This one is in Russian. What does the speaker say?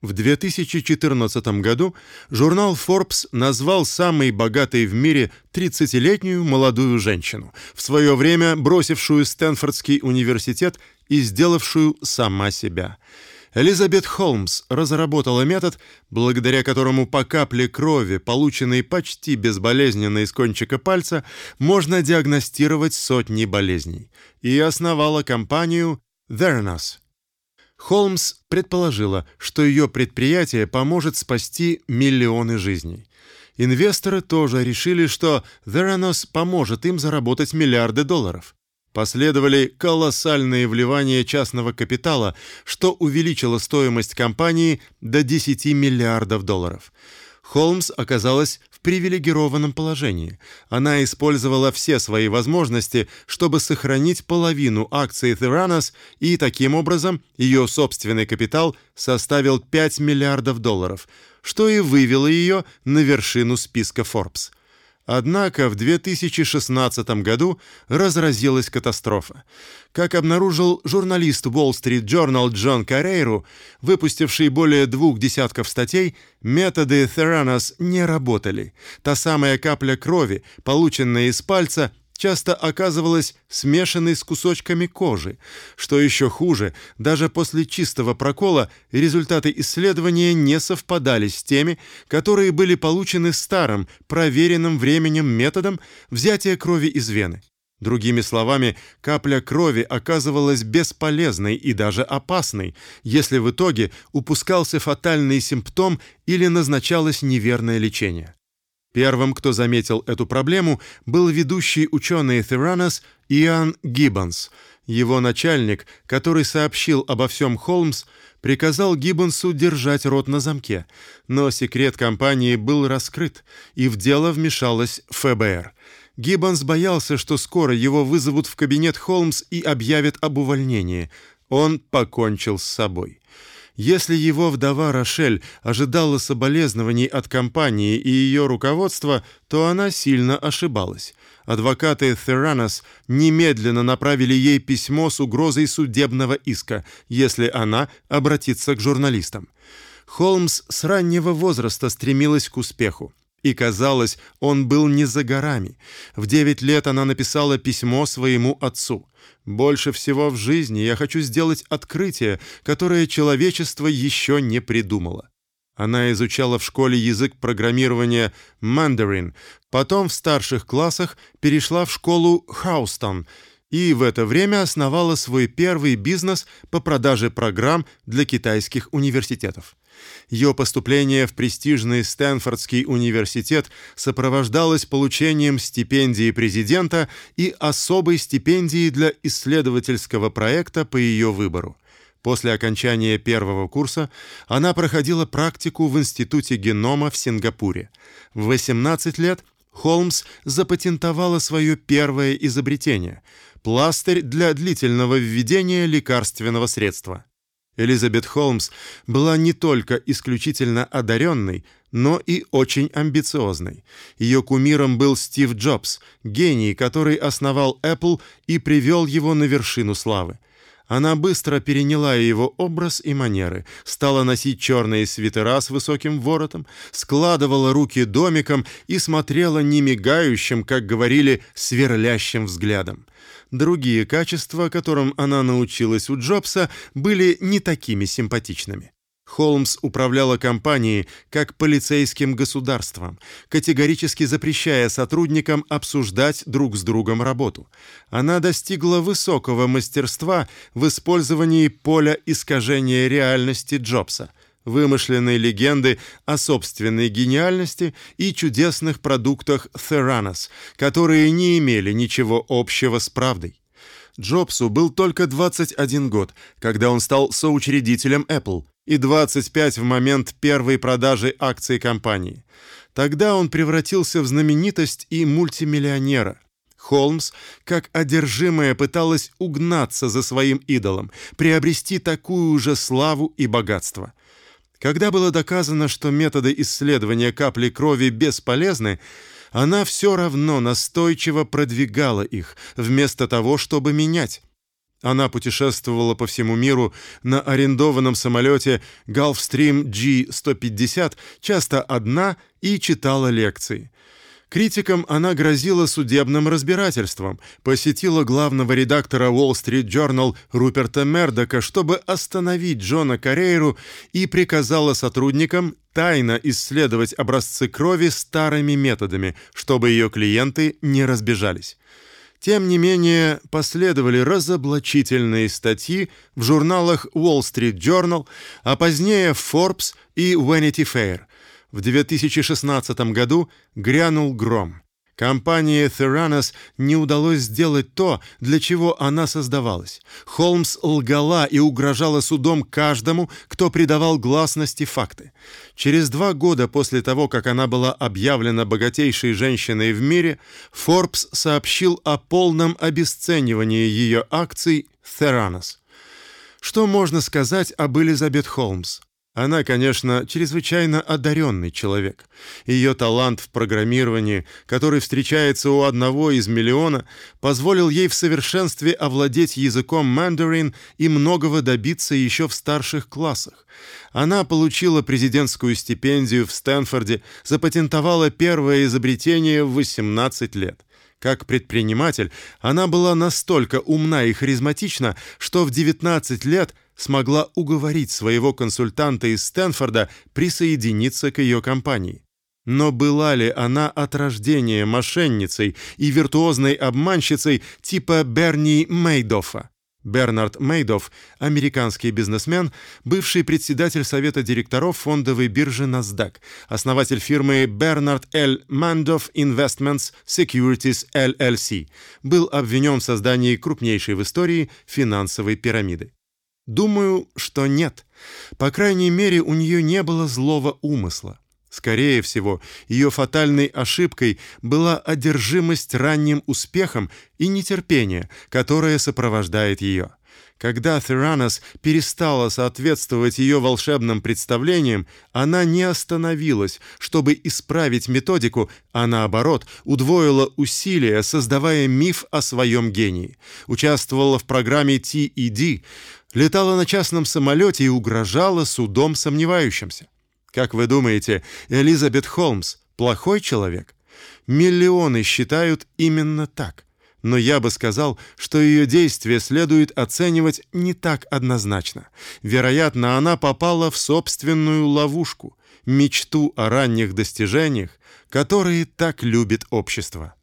В 2014 году журнал Forbes назвал самой богатой в мире 30-летнюю молодую женщину, в свое время бросившую Стэнфордский университет и сделавшую сама себя. Элизабет Холмс разработала метод, благодаря которому по капле крови, полученной почти безболезненно из кончика пальца, можно диагностировать сотни болезней, и основала компанию Theranos. Холмс предположила, что ее предприятие поможет спасти миллионы жизней. Инвесторы тоже решили, что Theranos поможет им заработать миллиарды долларов. Последовали колоссальные вливания частного капитала, что увеличило стоимость компании до 10 миллиардов долларов. Холмс оказалась в привилегированном положении. Она использовала все свои возможности, чтобы сохранить половину акций Theranos, и таким образом ее собственный капитал составил 5 миллиардов долларов, что и вывело ее на вершину списка Forbes. Однако в 2016 году разразилась катастрофа. Как обнаружил журналист Wall Street Journal Джон Карейру, выпустивший более двух десятков статей, методы Theranos не работали. Та самая капля крови, полученная из пальца, часто оказывалась смешанной с кусочками кожи. Что еще хуже, даже после чистого прокола результаты исследования не совпадали с теми, которые были получены старым, проверенным временем методом взятия крови из вены. Другими словами, капля крови оказывалась бесполезной и даже опасной, если в итоге упускался фатальный симптом или назначалось неверное лечение. Первым, кто заметил эту проблему, был ведущий ученый Theranos Иоанн Гиббонс. Его начальник, который сообщил обо всем Холмс, приказал Гиббонсу держать рот на замке, но секрет компании был раскрыт, и в дело вмешалась ФБР. Гиббонс боялся, что скоро его вызовут в кабинет Холмс и объявят об увольнении. Он покончил с собой. Если его вдова Рошель ожидала соболезнований от компании и ее руководства, то она сильно ошибалась. Адвокаты Theranos немедленно направили ей письмо с угрозой судебного иска, если она обратится к журналистам. Холмс с раннего возраста стремилась к успеху. И казалось, он был не за горами. В девять лет она написала письмо своему отцу. Больше всего в жизни я хочу сделать открытие, которое человечество еще не придумало. Она изучала в школе язык программирования Mandarin, потом в старших классах перешла в школу Хаустон и в это время основала свой первый бизнес по продаже программ для китайских университетов. Ее поступление в престижный Стэнфордский университет сопровождалось получением стипендии президента и особой стипендии для исследовательского проекта по ее выбору. После окончания первого курса она проходила практику в Институте генома в Сингапуре. В 18 лет Холмс запатентовала свое первое изобретение пластырь для длительного введения лекарственного средства. Элизабет Холмс была не только исключительно одаренной, но и очень амбициозной. Ее кумиром был Стив Джобс, гений, который основал Apple и привел его на вершину славы. Она быстро переняла его образ и манеры, стала носить черные свитера с высоким воротом, складывала руки домиком и смотрела немигающим, как говорили, сверлящим взглядом. Другие качества, которым она научилась у Джобса, были не такими симпатичными. Холмс управляла компанией как полицейским государством, категорически запрещая сотрудникам обсуждать друг с другом работу. Она достигла высокого мастерства в использовании поля искажения реальности Джобса, вымышленной легенды о собственной гениальности и чудесных продуктах Theranos, которые не имели ничего общего с правдой. Джобсу был только 21 год, когда он стал соучредителем Apple, и 25 в момент первой продажи акций компании. Тогда он превратился в знаменитость и мультимиллионера. Холмс, как одержимая, пыталась угнаться за своим идолом, приобрести такую же славу и богатство. Когда было доказано, что методы исследования капли крови бесполезны, она все равно настойчиво продвигала их, вместо того, чтобы менять. Она путешествовала по всему миру на арендованном самолете Gulfstream G-150, часто одна, и читала лекции. Критикам она грозила судебным разбирательством, посетила главного редактора Wall Street Journal Руперта Мердока, чтобы остановить Джона Карейру и приказала сотрудникам тайно исследовать образцы крови старыми методами, чтобы ее клиенты не разбежались. Тем не менее, последовали разоблачительные статьи в журналах Wall Street Journal, а позднее Forbes и Vanity Fair. В 2016 году грянул гром. Компании Theranos не удалось сделать то, для чего она создавалась. Холмс лгала и угрожала судом каждому, кто придавал гласности факты. Через два года после того, как она была объявлена богатейшей женщиной в мире, Forbes сообщил о полном обесценивании ее акций Theranos. Что можно сказать об Элизабет Холмс? Она, конечно, чрезвычайно одаренный человек. Ее талант в программировании, который встречается у одного из миллиона, позволил ей в совершенстве овладеть языком мандарин и многого добиться еще в старших классах. Она получила президентскую стипендию в Стэнфорде, запатентовала первое изобретение в 18 лет. Как предприниматель, она была настолько умна и харизматична, что в 19 лет смогла уговорить своего консультанта из Стэнфорда присоединиться к ее компании. Но была ли она от рождения мошенницей и виртуозной обманщицей типа Берни Мейдоффа? Бернард Мейдофф, американский бизнесмен, бывший председатель совета директоров фондовой биржи NASDAQ, основатель фирмы Bernard L. Madoff Investments Securities LLC, был обвинен в создании крупнейшей в истории финансовой пирамиды. Думаю, что нет. По крайней мере, у нее не было злого умысла. Скорее всего, ее фатальной ошибкой была одержимость ранним успехом и нетерпение, которое сопровождает ее. Когда Theranos перестала соответствовать ее волшебным представлениям, она не остановилась, чтобы исправить методику, а наоборот, удвоила усилия, создавая миф о своем гении. Участвовала в программе TED, летала на частном самолете и угрожала судом сомневающимся. Как вы думаете, Элизабет Холмс плохой человек? Миллионы считают именно так. Но я бы сказал, что ее действия следует оценивать не так однозначно. Вероятно, она попала в собственную ловушку, мечту о ранних достижениях, которые так любит общество.